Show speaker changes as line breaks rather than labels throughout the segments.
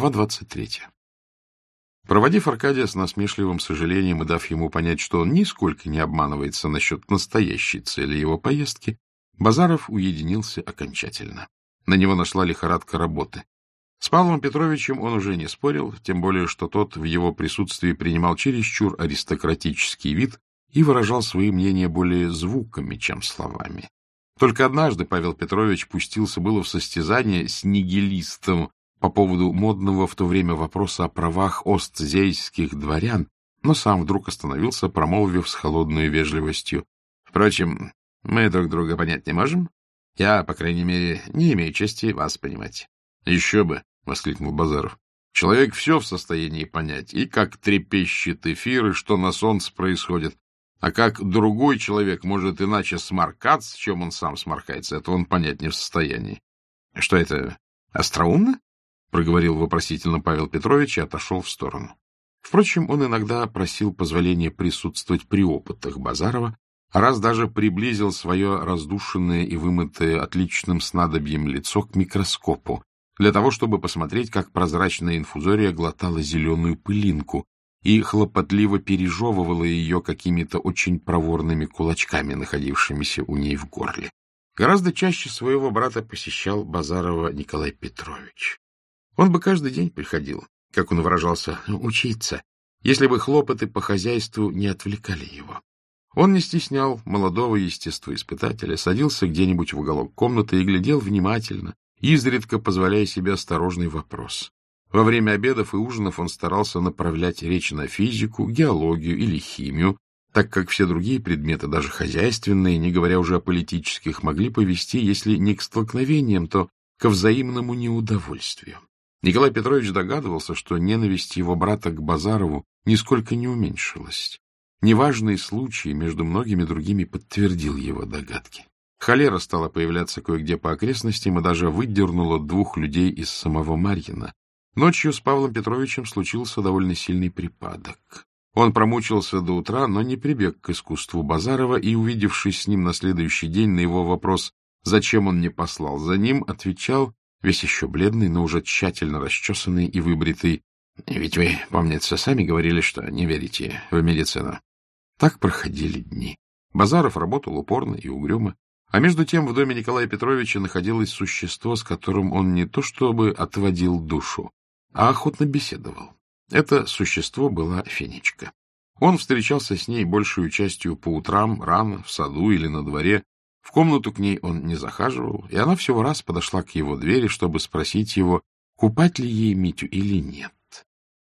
Глава двадцать третья. Проводив Аркадия с насмешливым сожалением и дав ему понять, что он нисколько не обманывается насчет настоящей цели его поездки, Базаров уединился окончательно. На него нашла лихорадка работы. С Павлом Петровичем он уже не спорил, тем более, что тот в его присутствии принимал чересчур аристократический вид и выражал свои мнения более звуками, чем словами. Только однажды Павел Петрович пустился было в состязание с нигилистом по поводу модного в то время вопроса о правах остзейских дворян, но сам вдруг остановился, промолвив с холодной вежливостью. Впрочем, мы друг друга понять не можем. Я, по крайней мере, не имею чести вас понимать. — Еще бы! — воскликнул Базаров. — Человек все в состоянии понять, и как трепещет эфир, и что на солнце происходит. А как другой человек может иначе сморкаться, чем он сам сморкается, это он понять не в состоянии. — Что это, остроумно? — проговорил вопросительно Павел Петрович и отошел в сторону. Впрочем, он иногда просил позволения присутствовать при опытах Базарова, а раз даже приблизил свое раздушенное и вымытое отличным снадобьем лицо к микроскопу, для того, чтобы посмотреть, как прозрачная инфузория глотала зеленую пылинку и хлопотливо пережевывала ее какими-то очень проворными кулачками, находившимися у ней в горле. Гораздо чаще своего брата посещал Базарова Николай Петрович. Он бы каждый день приходил, как он выражался, учиться, если бы хлопоты по хозяйству не отвлекали его. Он не стеснял молодого естествоиспытателя, садился где-нибудь в уголок комнаты и глядел внимательно, изредка позволяя себе осторожный вопрос. Во время обедов и ужинов он старался направлять речь на физику, геологию или химию, так как все другие предметы, даже хозяйственные, не говоря уже о политических, могли повести, если не к столкновениям, то ко взаимному неудовольствию. Николай Петрович догадывался, что ненависть его брата к Базарову нисколько не уменьшилась. Неважный случай между многими другими подтвердил его догадки. Холера стала появляться кое-где по окрестностям и даже выдернула двух людей из самого Марьина. Ночью с Павлом Петровичем случился довольно сильный припадок. Он промучился до утра, но не прибег к искусству Базарова и, увидевшись с ним на следующий день на его вопрос, зачем он не послал за ним, отвечал весь еще бледный, но уже тщательно расчесанный и выбритый. — Ведь вы, помнится, сами говорили, что не верите в медицину. Так проходили дни. Базаров работал упорно и угрюмо, а между тем в доме Николая Петровича находилось существо, с которым он не то чтобы отводил душу, а охотно беседовал. Это существо была Фенечка. Он встречался с ней большую частью по утрам, рано, в саду или на дворе, в комнату к ней он не захаживал, и она всего раз подошла к его двери, чтобы спросить его, купать ли ей Митю или нет.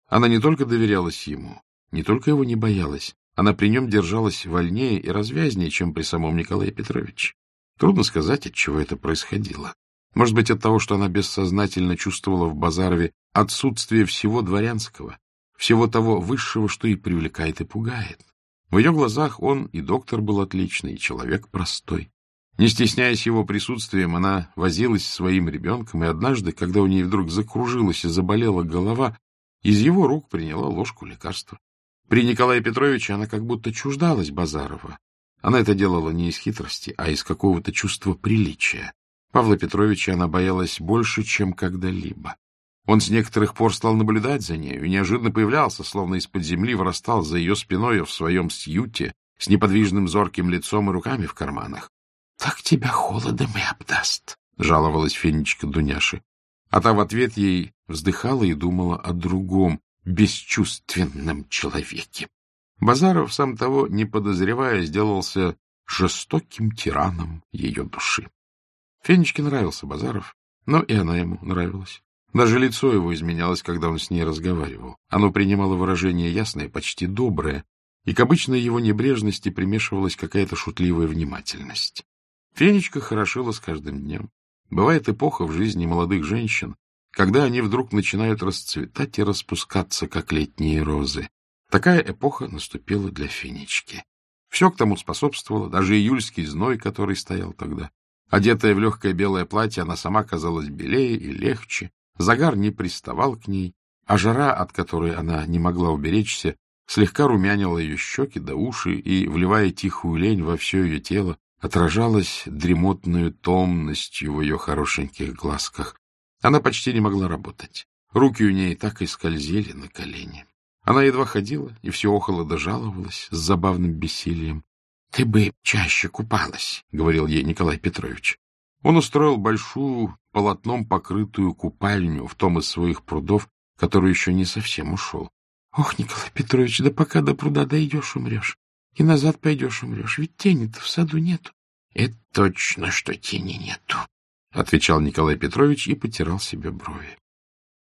Она не только доверялась ему, не только его не боялась, она при нем держалась вольнее и развязнее, чем при самом Николае Петровиче. Трудно сказать, от чего это происходило. Может быть, от того, что она бессознательно чувствовала в Базарове отсутствие всего дворянского, всего того высшего, что и привлекает и пугает. В ее глазах он и доктор был отличный, и человек простой. Не стесняясь его присутствием, она возилась своим ребенком, и однажды, когда у нее вдруг закружилась и заболела голова, из его рук приняла ложку лекарства. При Николае Петровиче она как будто чуждалась Базарова. Она это делала не из хитрости, а из какого-то чувства приличия. Павла Петровича она боялась больше, чем когда-либо. Он с некоторых пор стал наблюдать за нею и неожиданно появлялся, словно из-под земли вырастал за ее спиной в своем сьюте с неподвижным зорким лицом и руками в карманах. Так тебя холодом и обдаст, — жаловалась Фенечка Дуняши. А та в ответ ей вздыхала и думала о другом, бесчувственном человеке. Базаров, сам того не подозревая, сделался жестоким тираном ее души. Фенечке нравился Базаров, но и она ему нравилась. Даже лицо его изменялось, когда он с ней разговаривал. Оно принимало выражение ясное, почти доброе, и к обычной его небрежности примешивалась какая-то шутливая внимательность. Фенечка хорошела с каждым днем. Бывает эпоха в жизни молодых женщин, когда они вдруг начинают расцветать и распускаться, как летние розы. Такая эпоха наступила для Фенечки. Все к тому способствовало, даже июльский зной, который стоял тогда. Одетая в легкое белое платье, она сама казалась белее и легче, загар не приставал к ней, а жара, от которой она не могла уберечься, слегка румянила ее щеки до уши и, вливая тихую лень во все ее тело, отражалась дремотную томностью в ее хорошеньких глазках. Она почти не могла работать. Руки у ней так и скользили на колени. Она едва ходила и все охоло дожаловалась с забавным бессилием. — Ты бы чаще купалась, — говорил ей Николай Петрович. Он устроил большую полотном покрытую купальню в том из своих прудов, который еще не совсем ушел. — Ох, Николай Петрович, да пока до пруда дойдешь, умрешь. И назад пойдешь, умрешь. Ведь тени-то в саду нету. — Это точно, что тени нету, — отвечал Николай Петрович и потирал себе брови.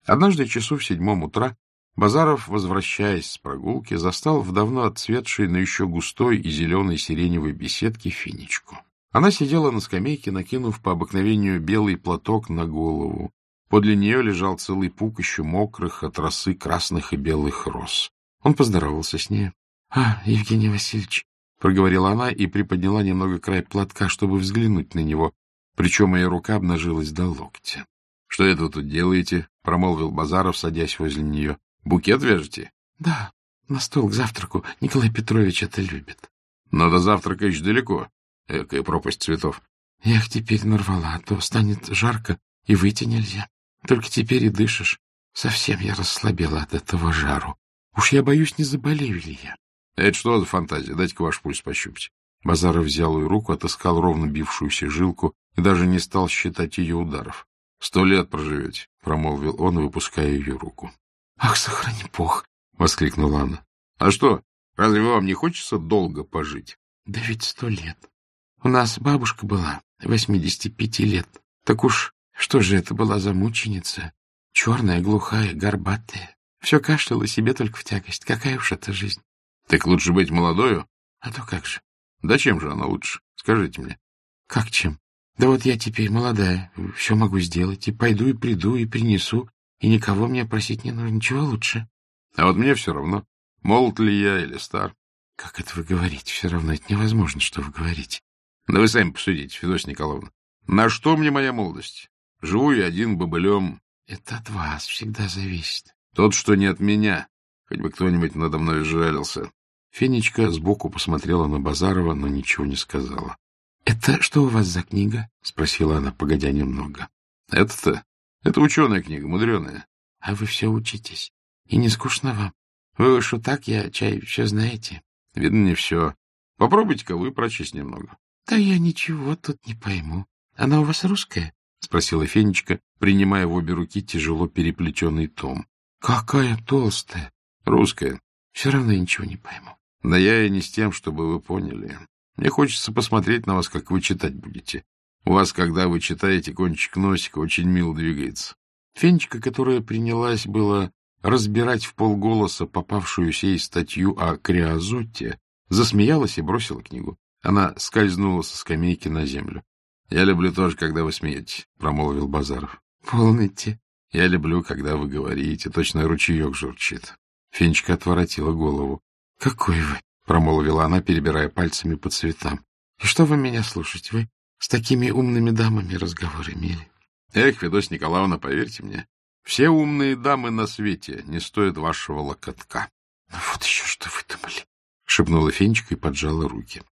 Однажды часу в седьмом утра Базаров, возвращаясь с прогулки, застал в давно отцветшей, но еще густой и зеленой сиреневой беседке финичку. Она сидела на скамейке, накинув по обыкновению белый платок на голову. Подле нее лежал целый пук еще мокрых от росы красных и белых роз. Он поздоровался с ней. — А, Евгений Васильевич, — проговорила она и приподняла немного край платка, чтобы взглянуть на него, причем моя рука обнажилась до локтя. — Что это вы тут делаете? — промолвил Базаров, садясь возле нее. — Букет вяжете? — Да, на стол к завтраку. Николай Петрович это любит. — Но до завтрака еще далеко. Экая пропасть цветов. — Я их теперь нарвала, а то станет жарко, и выйти нельзя. Только теперь и дышишь. Совсем я расслабела от этого жару. Уж я боюсь, не заболею ли я. — Это что за фантазия? Дайте-ка ваш пульс пощупать. Базаров взял ее руку, отыскал ровно бившуюся жилку и даже не стал считать ее ударов. — Сто лет проживете, — промолвил он, выпуская ее руку. — Ах, сохрани бог! — воскликнула она. — А что, разве вам не хочется долго пожить? — Да ведь сто лет. У нас бабушка была, восьмидесяти пяти лет. Так уж что же это была за мученица? Черная, глухая, горбатая. Все кашляла себе только в тягость. Какая уж это жизнь. Так лучше быть молодою? А то как же. Да чем же она лучше? Скажите мне. Как чем? Да вот я теперь молодая, все могу сделать. И пойду, и приду, и принесу. И никого мне просить не нужно. Ничего лучше. А вот мне все равно, молод ли я или стар. Как это вы говорите? Все равно это невозможно, что вы говорите. Да вы сами посудите, Федосия Николаевна. На что мне моя молодость? Живу я один бобылем. Это от вас всегда зависит. Тот, что не от меня. Хоть бы кто-нибудь надо мной жалился. Фенечка сбоку посмотрела на Базарова, но ничего не сказала. — Это что у вас за книга? — спросила она, погодя немного. — Это-то? Это ученая книга, мудреная. — А вы все учитесь. И не скучно вам? Вы уж так, я чай, все знаете. — Видно, не все. Попробуйте-ка вы прочесть немного. — Да я ничего тут не пойму. Она у вас русская? — спросила Фенечка, принимая в обе руки тяжело переплетенный том. — Какая толстая! — Русская. Все равно я ничего не пойму. — Да я и не с тем, чтобы вы поняли. Мне хочется посмотреть на вас, как вы читать будете. У вас, когда вы читаете, кончик носика очень мило двигается. Фенечка, которая принялась было разбирать в полголоса попавшуюся ей статью о криозоте, засмеялась и бросила книгу. Она скользнула со скамейки на землю. — Я люблю тоже, когда вы смеетесь, — промолвил Базаров. — Полните. — Я люблю, когда вы говорите. Точно ручеек журчит. Фенечка отворотила голову. — Какой вы? — промолвила она, перебирая пальцами по цветам. — И что вы меня слушать? Вы с такими умными дамами разговор имели? — Эх, Федосия Николаевна, поверьте мне, все умные дамы на свете не стоят вашего локотка. — Вот еще что выдумали! — шепнула Фенечка и поджала руки.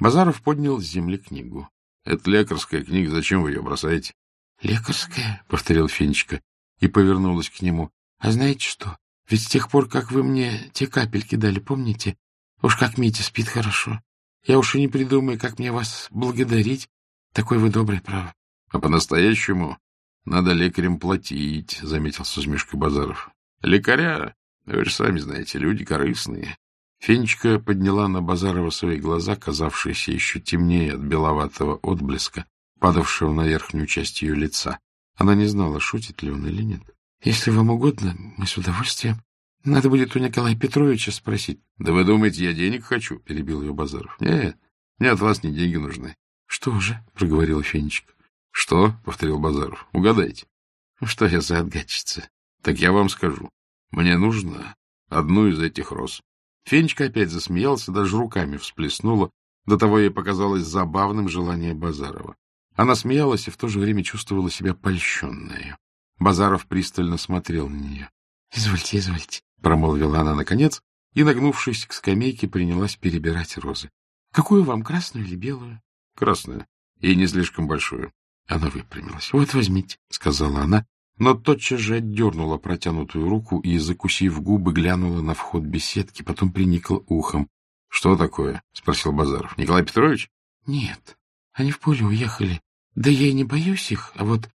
Базаров поднял с земли книгу. — Это лекарская книга, зачем вы ее бросаете? — Лекарская? — повторил Фенечка и повернулась к нему. — А знаете что? Ведь с тех пор, как вы мне те капельки дали, помните? Уж как Митя спит хорошо. Я уж и не придумаю, как мне вас благодарить. Такой вы добрый, право. — А по-настоящему надо лекарям платить, — заметил с усмешкой Базаров. — Лекаря, вы же сами знаете, люди корыстные. Фенечка подняла на Базарова свои глаза, казавшиеся еще темнее от беловатого отблеска, падавшего на верхнюю часть ее лица. Она не знала, шутит ли он или нет. — Если вам угодно, мы с удовольствием. Надо будет у Николая Петровича спросить. — Да вы думаете, я денег хочу? — перебил ее Базаров. — Нет, мне от вас не деньги нужны. — Что же? — проговорила Фенечка. — Что? — повторил Базаров. — Угадайте. — Что я за отгадчица? — Так я вам скажу. Мне нужно одну из этих роз. Фенечка опять засмеялся, даже руками всплеснула. До того ей показалось забавным желание Базарова. Она смеялась и в то же время чувствовала себя польщенной. Базаров пристально смотрел на нее. — Извольте, извольте, — промолвила она наконец, и, нагнувшись к скамейке, принялась перебирать розы. — Какую вам, красную или белую? — Красную. И не слишком большую. Она выпрямилась. — Вот возьмите, — сказала она но тотчас же отдернула протянутую руку и, закусив губы, глянула на вход беседки, потом приникла ухом. — Что такое? — спросил Базаров. — Николай Петрович? — Нет, они в поле уехали. Да я и не боюсь их, а вот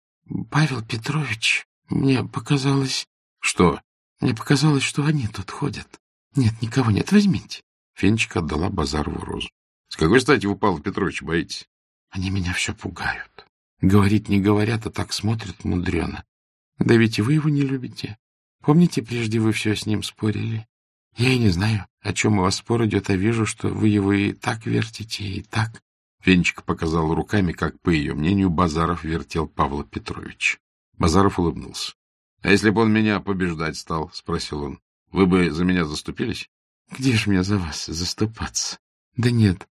Павел Петрович, мне показалось... — Что? — Мне показалось, что они тут ходят. Нет, никого нет, возьмите. Фенечка отдала Базарову розу. — С какой стати вы Павла Петровича боитесь? — Они меня все пугают. Говорить не говорят, а так смотрят мудрено. Да ведь и вы его не любите. Помните, прежде вы все с ним спорили? Я и не знаю, о чем у вас спор идет, а вижу, что вы его и так вертите, и так. Фенечка показал руками, как, по ее мнению, Базаров вертел Павла Петрович. Базаров улыбнулся. — А если бы он меня побеждать стал? — спросил он. — Вы бы за меня заступились? — Где ж мне за вас заступаться? Да нет,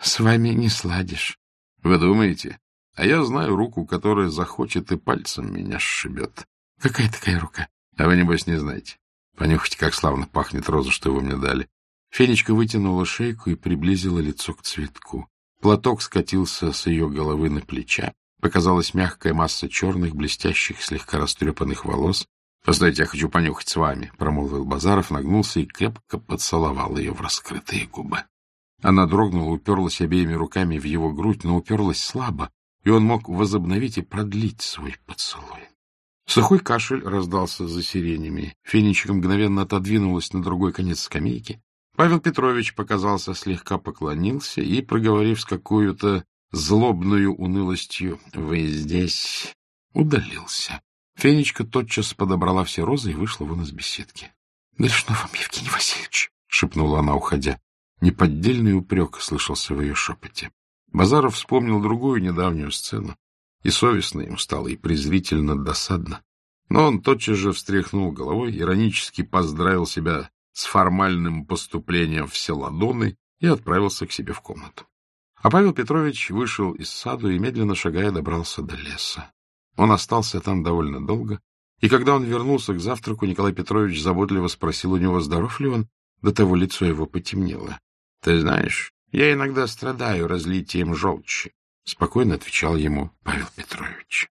с вами не сладишь. — Вы думаете? А я знаю руку, которая захочет и пальцем меня сшибет. — Какая такая рука? — А вы, небось, не знаете. Понюхайте, как славно пахнет роза, что вы мне дали. Фенечка вытянула шейку и приблизила лицо к цветку. Платок скатился с ее головы на плеча. Показалась мягкая масса черных, блестящих, слегка растрепанных волос. — Постойте, я хочу понюхать с вами, — промолвил Базаров, нагнулся и крепко поцеловал ее в раскрытые губы. Она дрогнула, уперлась обеими руками в его грудь, но уперлась слабо, и он мог возобновить и продлить свой поцелуй. Сухой кашель раздался за сиренями. Фенечка мгновенно отодвинулась на другой конец скамейки. Павел Петрович показался, слегка поклонился и, проговорив с какой-то злобную унылостью «Вы здесь», удалился. Фенечка тотчас подобрала все розы и вышла вон из беседки. — Грешно вам, Евгений Васильевич! — шепнула она, уходя. Неподдельный упрек слышался в ее шепоте. Базаров вспомнил другую недавнюю сцену, и совестно ему стало, и презрительно досадно. Но он тотчас же встряхнул головой, иронически поздравил себя с формальным поступлением в Селадоны и отправился к себе в комнату. А Павел Петрович вышел из саду и, медленно шагая, добрался до леса. Он остался там довольно долго, и когда он вернулся к завтраку, Николай Петрович заботливо спросил у него, здоров ли он, до того лицо его потемнело. — Ты знаешь, я иногда страдаю разлитием желчи, — спокойно отвечал ему Павел Петрович.